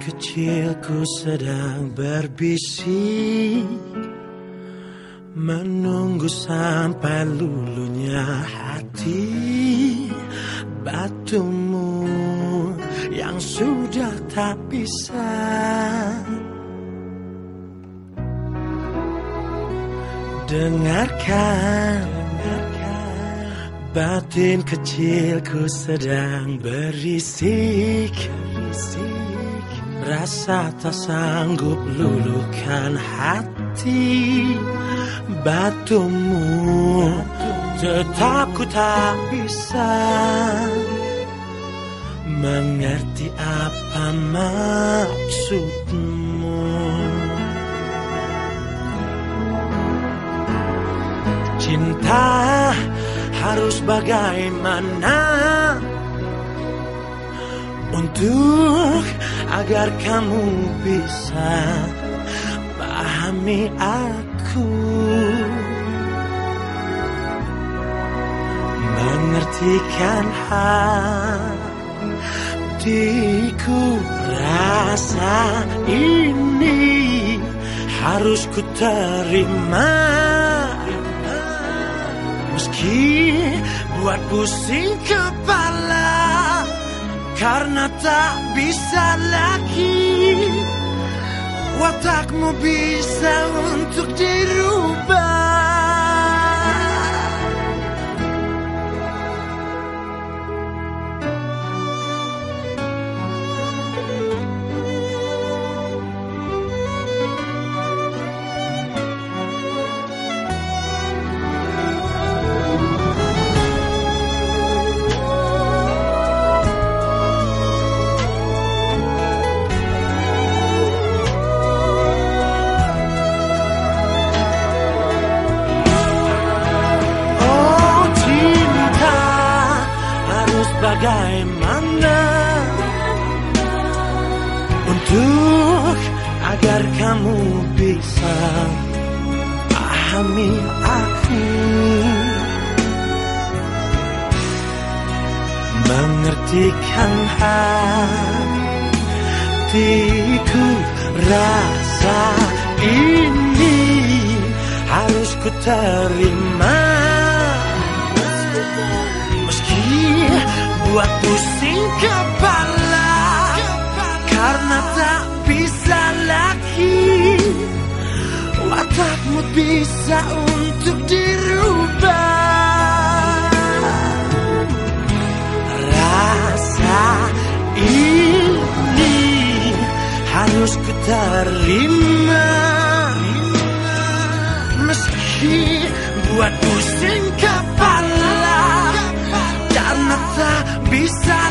kecilku sedang berbisik Menunggu sampai lulunya hati. Batumu yang sudah tak bisa. Dengarkan Batin kecilku sedang berisik Rasa tak sanggup luluhkan hati. Batumu Tetap ku tak bisa Mengerti apa maksudmu. Cinta harus bagaimana Untuk agar kamu bisa pahami aku. Mengertikan hatiku rasa ini harus ku terima Meski buat pusing kepala Karena tak bisa lagi Watakmu bisa bagaimana Untuk agar kamu bisa pahami aku? Mengertikan hatiku rasa ini harus ku terima. Meski buat pusing kepala. Karena tak bisa lagi. Watakmu bisa untuk dirubah. Rasa ini harus ku terima Meski buat pusing kepala tak bisa